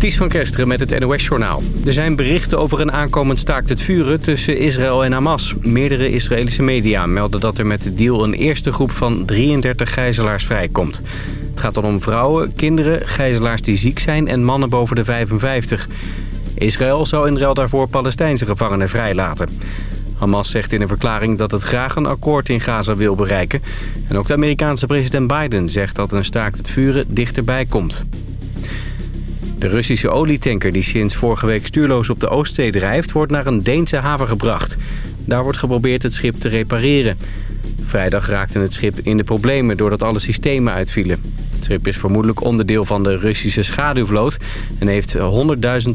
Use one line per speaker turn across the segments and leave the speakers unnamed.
Ties van Kesteren met het NOS-journaal. Er zijn berichten over een aankomend staakt het vuren tussen Israël en Hamas. Meerdere Israëlische media melden dat er met de deal een eerste groep van 33 gijzelaars vrijkomt. Het gaat dan om vrouwen, kinderen, gijzelaars die ziek zijn en mannen boven de 55. Israël zou in ruil daarvoor Palestijnse gevangenen vrijlaten. Hamas zegt in een verklaring dat het graag een akkoord in Gaza wil bereiken. En ook de Amerikaanse president Biden zegt dat een staakt het vuren dichterbij komt. De Russische olietanker die sinds vorige week stuurloos op de Oostzee drijft... wordt naar een Deense haven gebracht. Daar wordt geprobeerd het schip te repareren. Vrijdag raakte het schip in de problemen doordat alle systemen uitvielen. Het schip is vermoedelijk onderdeel van de Russische schaduwvloot... en heeft 100.000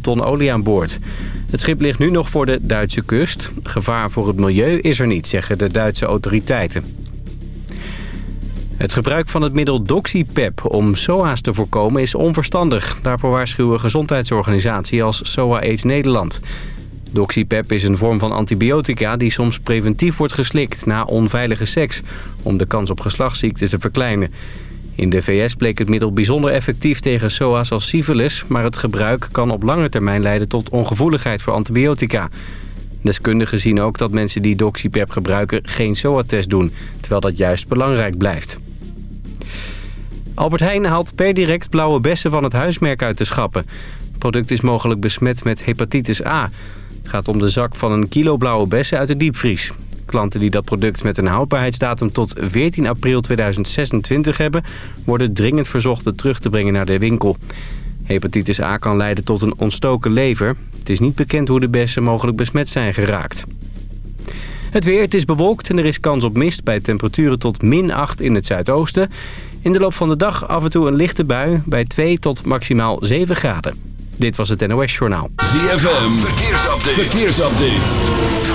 ton olie aan boord. Het schip ligt nu nog voor de Duitse kust. Gevaar voor het milieu is er niet, zeggen de Duitse autoriteiten. Het gebruik van het middel Doxypep om SOA's te voorkomen is onverstandig. Daarvoor waarschuwen gezondheidsorganisaties als SOA AIDS Nederland. Doxypep is een vorm van antibiotica die soms preventief wordt geslikt na onveilige seks... om de kans op geslachtsziekten te verkleinen. In de VS bleek het middel bijzonder effectief tegen SOA's als syphilis... maar het gebruik kan op lange termijn leiden tot ongevoeligheid voor antibiotica. Deskundigen zien ook dat mensen die Doxypep gebruiken geen SOA-test doen... terwijl dat juist belangrijk blijft. Albert Heijn haalt per direct blauwe bessen van het huismerk uit de schappen. Het product is mogelijk besmet met hepatitis A. Het gaat om de zak van een kilo blauwe bessen uit de diepvries. Klanten die dat product met een houdbaarheidsdatum tot 14 april 2026 hebben... worden dringend verzocht het terug te brengen naar de winkel. Hepatitis A kan leiden tot een ontstoken lever. Het is niet bekend hoe de bessen mogelijk besmet zijn geraakt. Het weer, het is bewolkt en er is kans op mist bij temperaturen tot min 8 in het zuidoosten. In de loop van de dag af en toe een lichte bui bij 2 tot maximaal 7 graden. Dit was het NOS Journaal.
ZFM, verkeersupdate. verkeersupdate.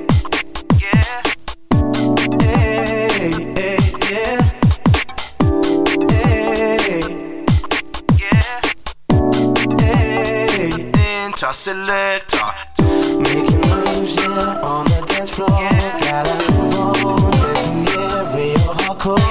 Interselector. Uh. Making moves, yeah, on the dance floor. Yeah. Gotta move on, dancing, yeah, real hardcore.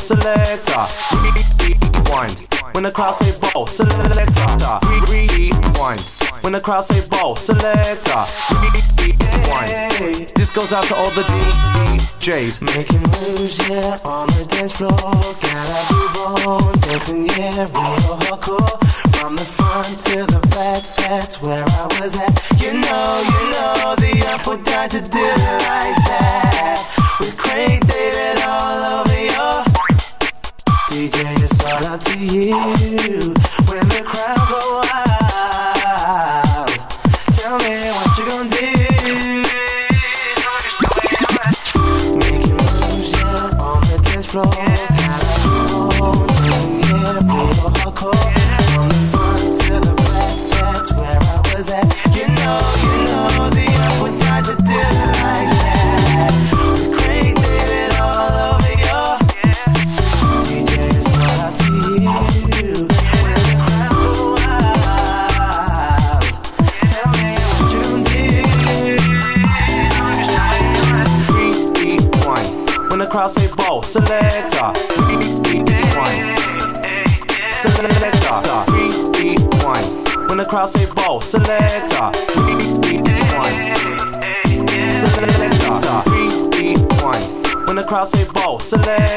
selector. Rewind. When the crowd say ball, selector. Rewind. When the crowd say ball, selector. Rewind. This goes out to all the DJs. Making moves, yeah, on the dance floor. Gotta be bold dancing, yeah, real hardcore.
From the front to the back, that's where I was at. You know, you know, the apple died to do it like that. With Craig David all over your DJ, it's all up to you. When the crowd go wild, tell me what you gonna do. Making moves, yeah, on the dance floor. Yeah, the front to the back, that's where I was at. You know.
hustling.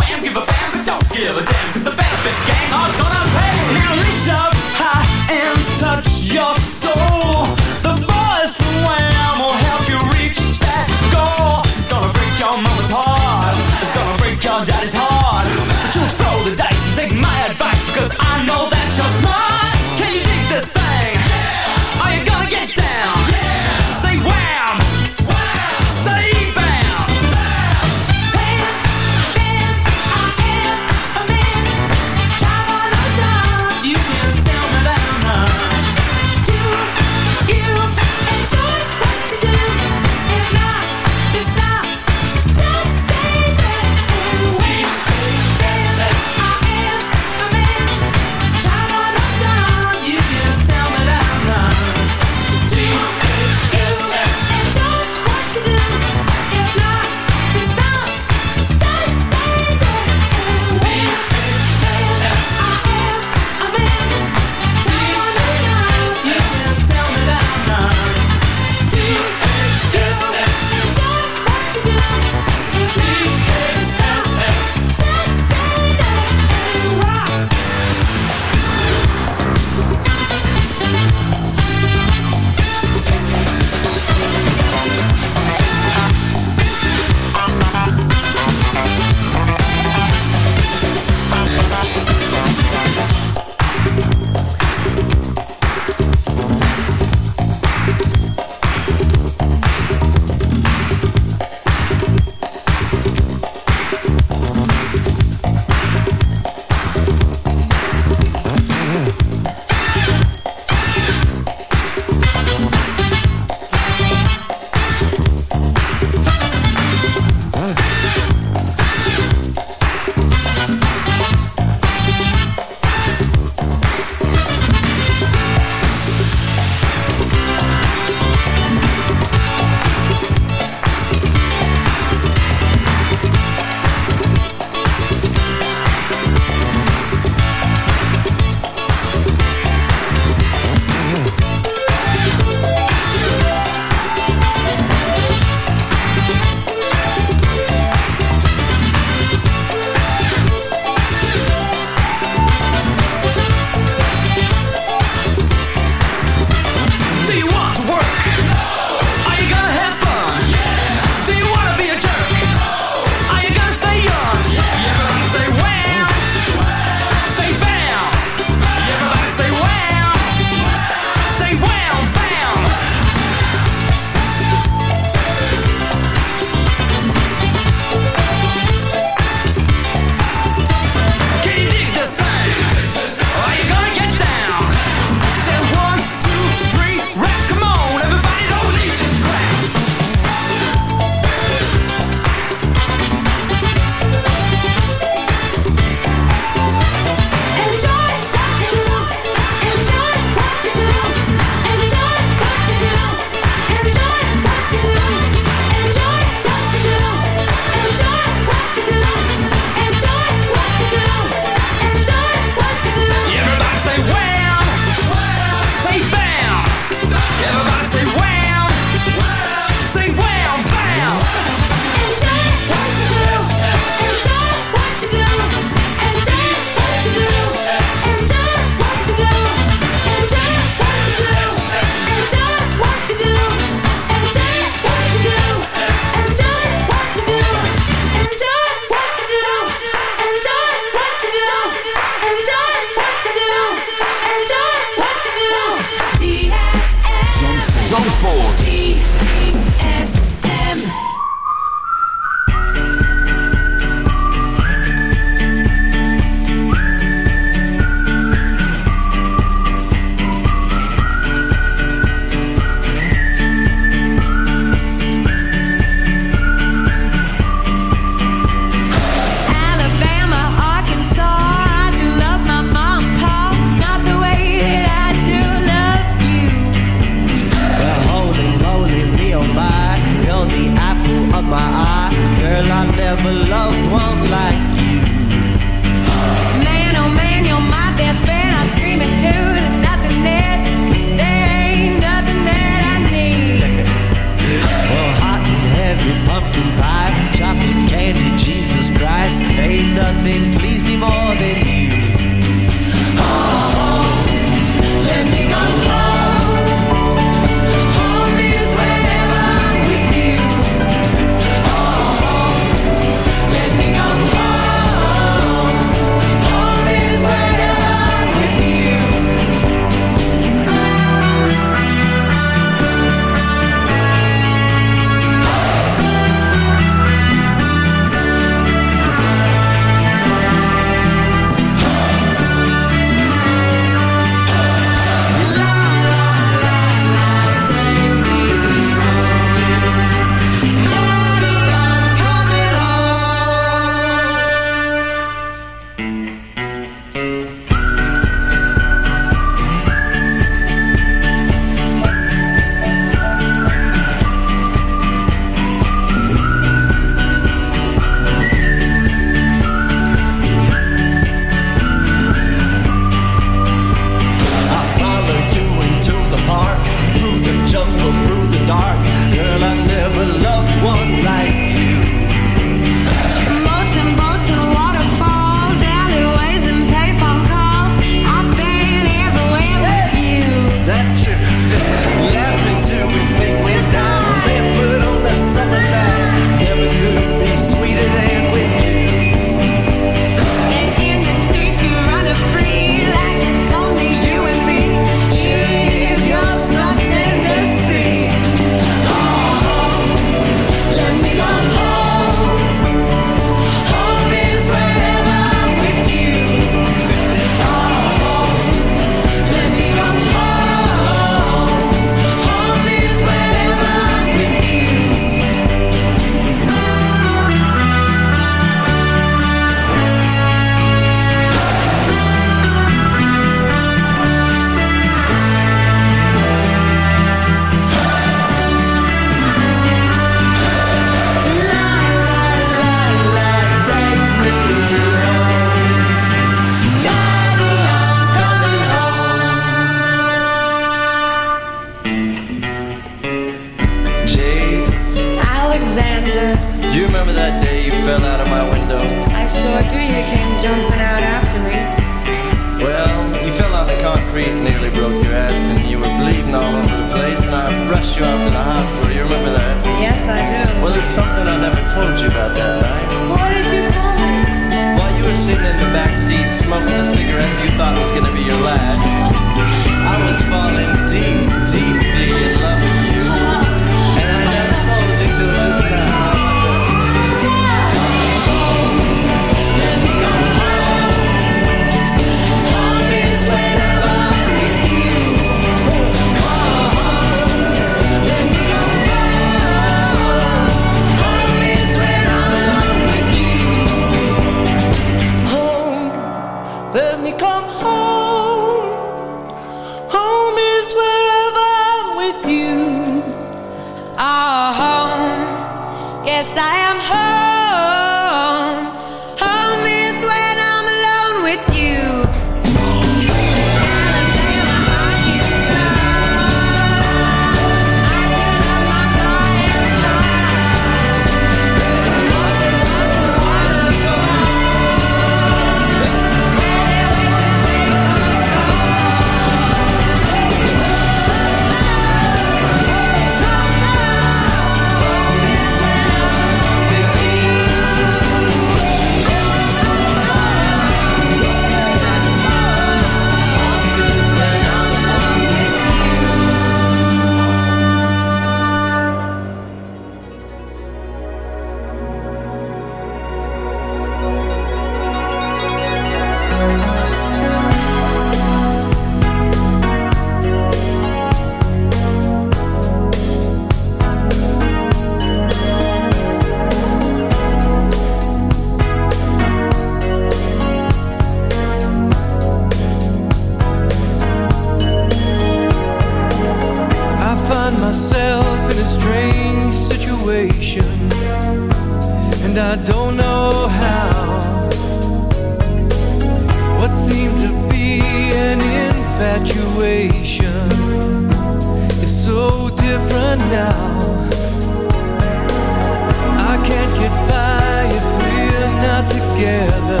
together.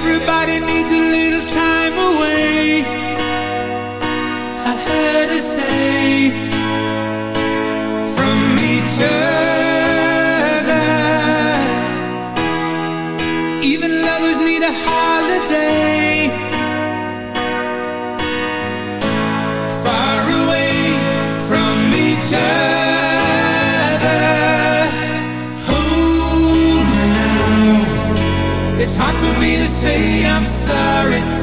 Everybody needs a little time away. I heard her say from each other. say I'm sorry.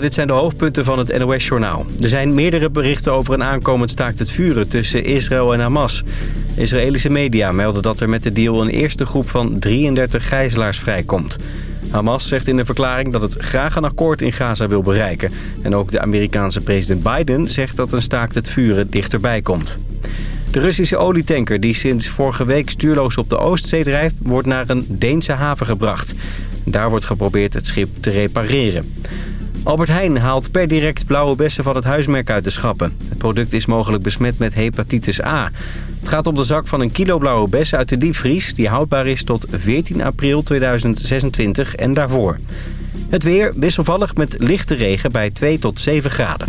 Dit zijn de hoofdpunten van het NOS-journaal. Er zijn meerdere berichten over een aankomend staakt het vuren tussen Israël en Hamas. Israëlische media melden dat er met de deal een eerste groep van 33 gijzelaars vrijkomt. Hamas zegt in een verklaring dat het graag een akkoord in Gaza wil bereiken. En ook de Amerikaanse president Biden zegt dat een staakt het vuren dichterbij komt. De Russische olietanker die sinds vorige week stuurloos op de Oostzee drijft... wordt naar een Deense haven gebracht. Daar wordt geprobeerd het schip te repareren. Albert Heijn haalt per direct blauwe bessen van het huismerk uit de schappen. Het product is mogelijk besmet met hepatitis A. Het gaat om de zak van een kilo blauwe bessen uit de diepvries... die houdbaar is tot 14 april 2026 en daarvoor. Het weer wisselvallig met lichte regen bij 2 tot 7 graden.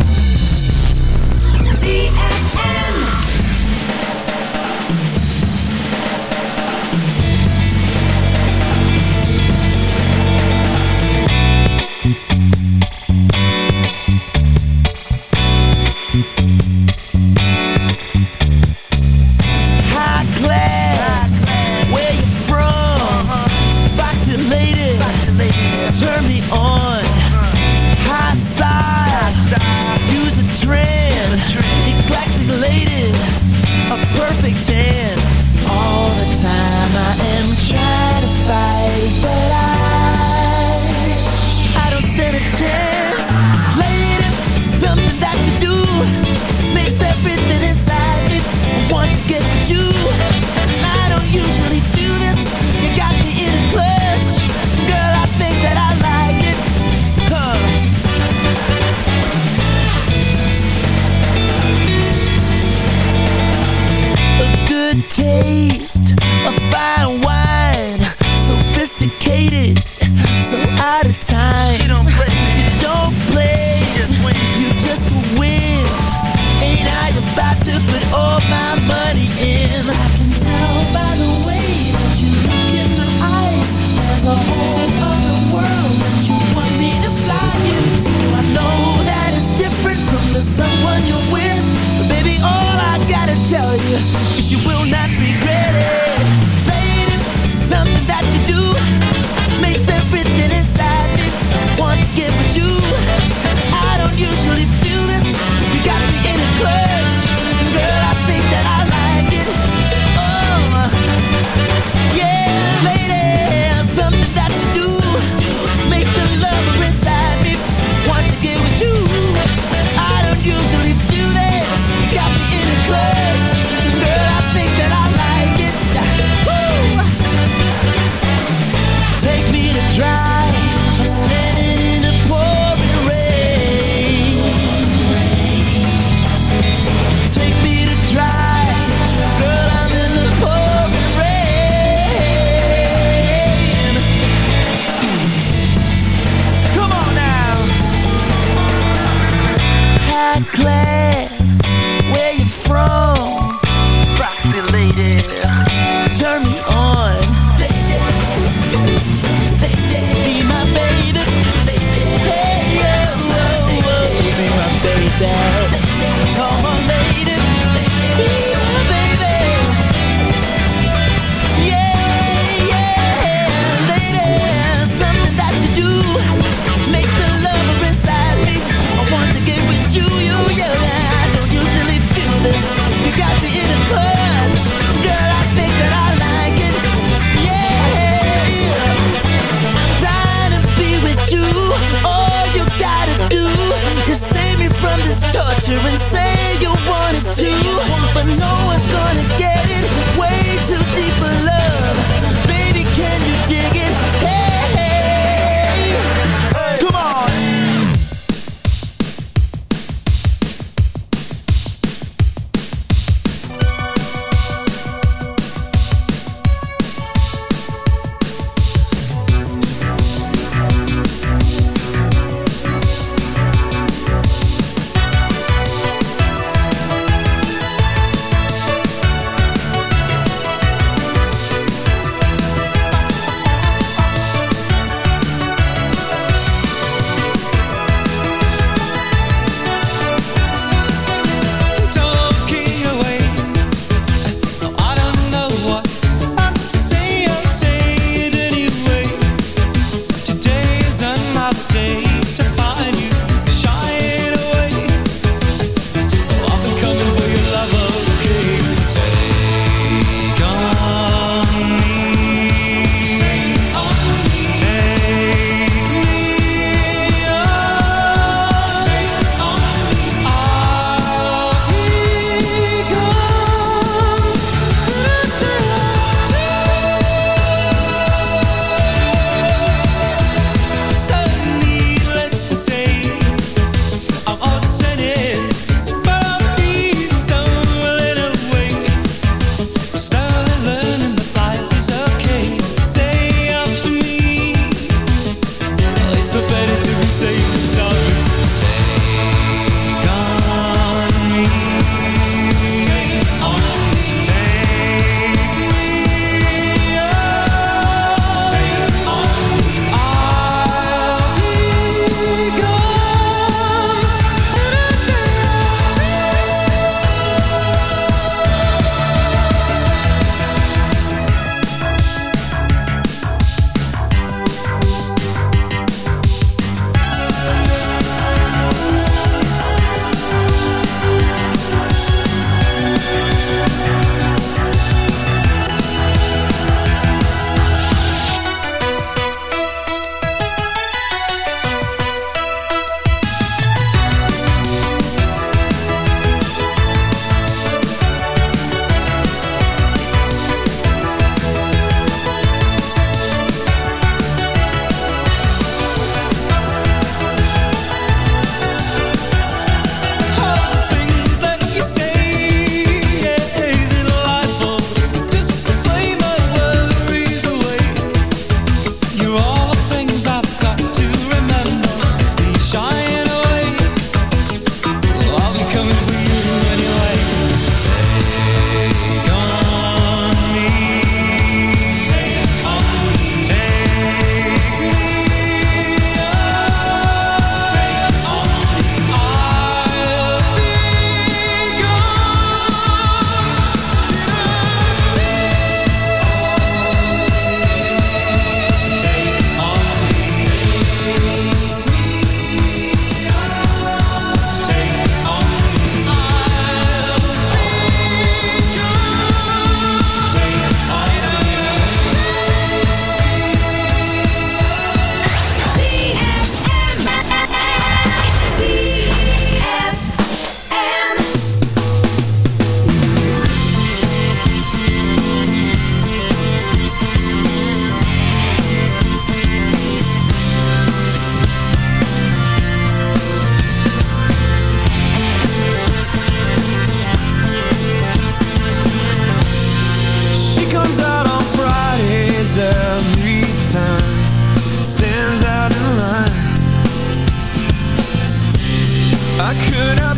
could have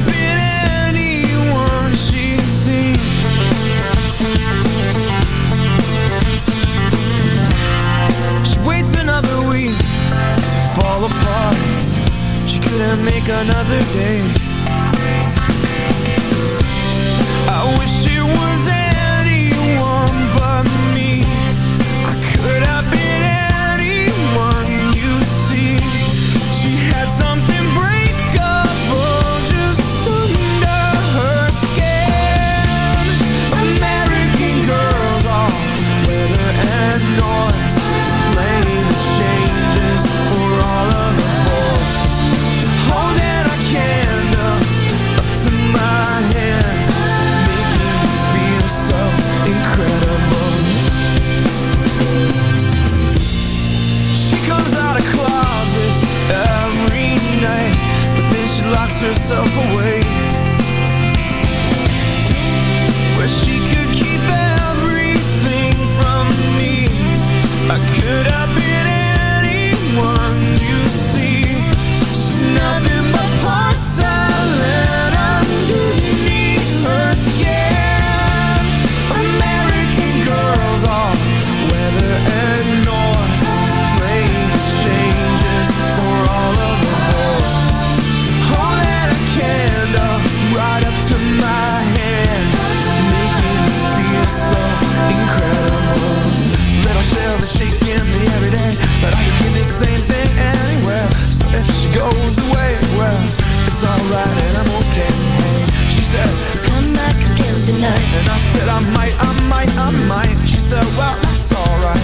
said, well, it's alright.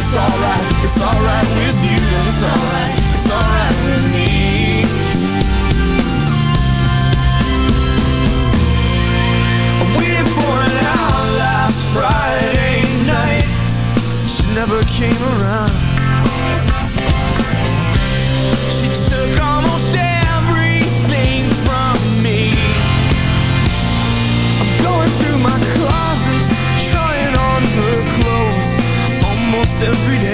It's alright, it's alright with you. And it's alright, it's alright with me. I'm waiting for an hour last Friday night. She never came around. every day.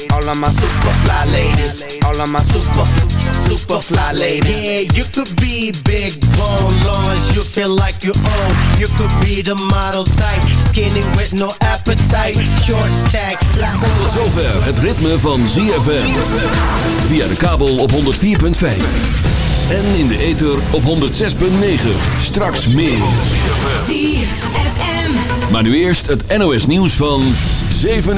all of my super fly ladies, all of my super super fly ladies.
Yeah, you could be big bone, long as you feel like you own. You could be the model type, skinny with no appetite, short stack.
Tot zover het ritme van ZFM. Via de kabel op 104.5. En in de ether op 106.9. Straks meer.
ZFM.
Maar nu eerst het NOS nieuws van 7